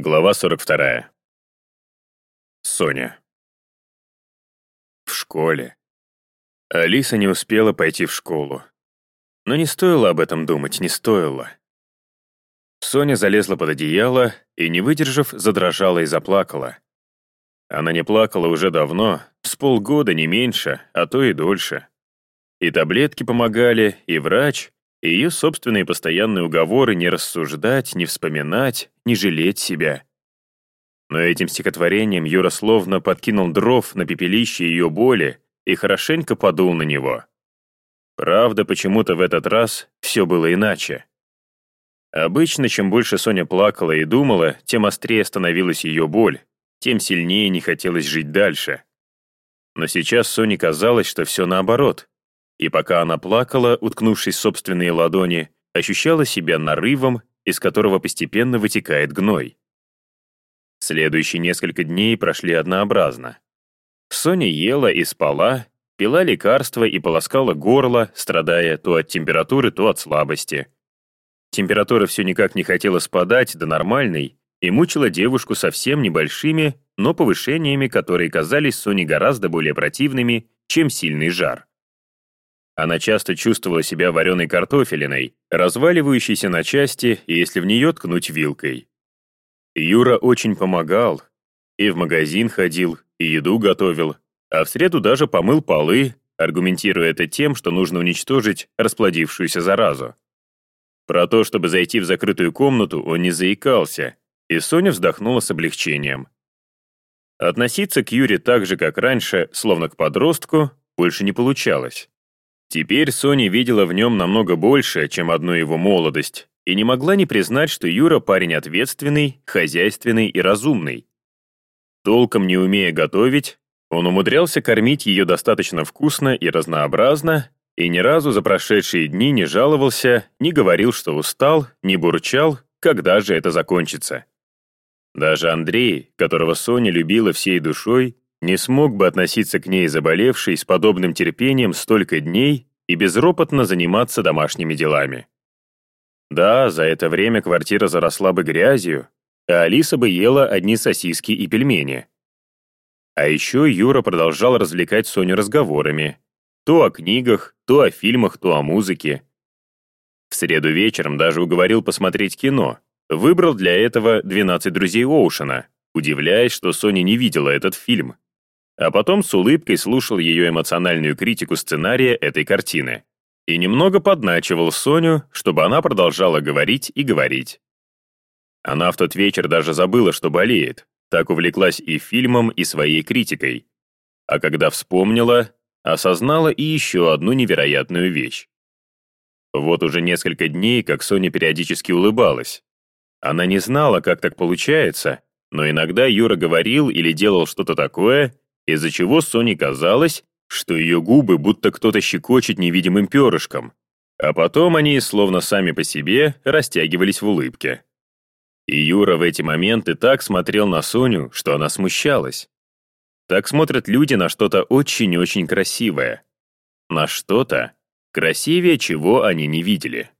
Глава 42. Соня. В школе. Алиса не успела пойти в школу. Но не стоило об этом думать, не стоило. Соня залезла под одеяло и, не выдержав, задрожала и заплакала. Она не плакала уже давно, с полгода, не меньше, а то и дольше. И таблетки помогали, и врач, ее собственные постоянные уговоры не рассуждать, не вспоминать, не жалеть себя. Но этим стихотворением Юра словно подкинул дров на пепелище ее боли и хорошенько подул на него. Правда, почему-то в этот раз все было иначе. Обычно, чем больше Соня плакала и думала, тем острее становилась ее боль, тем сильнее не хотелось жить дальше. Но сейчас Соне казалось, что все наоборот. И пока она плакала, уткнувшись в собственные ладони, ощущала себя нарывом, из которого постепенно вытекает гной. Следующие несколько дней прошли однообразно. Соня ела и спала, пила лекарства и полоскала горло, страдая то от температуры, то от слабости. Температура все никак не хотела спадать до нормальной и мучила девушку совсем небольшими, но повышениями, которые казались Соне гораздо более противными, чем сильный жар. Она часто чувствовала себя вареной картофелиной, разваливающейся на части, если в нее ткнуть вилкой. Юра очень помогал. И в магазин ходил, и еду готовил, а в среду даже помыл полы, аргументируя это тем, что нужно уничтожить расплодившуюся заразу. Про то, чтобы зайти в закрытую комнату, он не заикался, и Соня вздохнула с облегчением. Относиться к Юре так же, как раньше, словно к подростку, больше не получалось. Теперь Соня видела в нем намного больше, чем одну его молодость, и не могла не признать, что Юра парень ответственный, хозяйственный и разумный. Толком не умея готовить, он умудрялся кормить ее достаточно вкусно и разнообразно, и ни разу за прошедшие дни не жаловался, не говорил, что устал, не бурчал, когда же это закончится. Даже Андрей, которого Соня любила всей душой, не смог бы относиться к ней заболевшей с подобным терпением столько дней и безропотно заниматься домашними делами. Да, за это время квартира заросла бы грязью, а Алиса бы ела одни сосиски и пельмени. А еще Юра продолжал развлекать Соню разговорами. То о книгах, то о фильмах, то о музыке. В среду вечером даже уговорил посмотреть кино. Выбрал для этого «12 друзей Оушена», удивляясь, что Соня не видела этот фильм а потом с улыбкой слушал ее эмоциональную критику сценария этой картины и немного подначивал Соню, чтобы она продолжала говорить и говорить. Она в тот вечер даже забыла, что болеет, так увлеклась и фильмом, и своей критикой. А когда вспомнила, осознала и еще одну невероятную вещь. Вот уже несколько дней, как Соня периодически улыбалась. Она не знала, как так получается, но иногда Юра говорил или делал что-то такое, из-за чего Соне казалось, что ее губы будто кто-то щекочет невидимым перышком, а потом они, словно сами по себе, растягивались в улыбке. И Юра в эти моменты так смотрел на Соню, что она смущалась. Так смотрят люди на что-то очень-очень красивое. На что-то, красивее чего они не видели.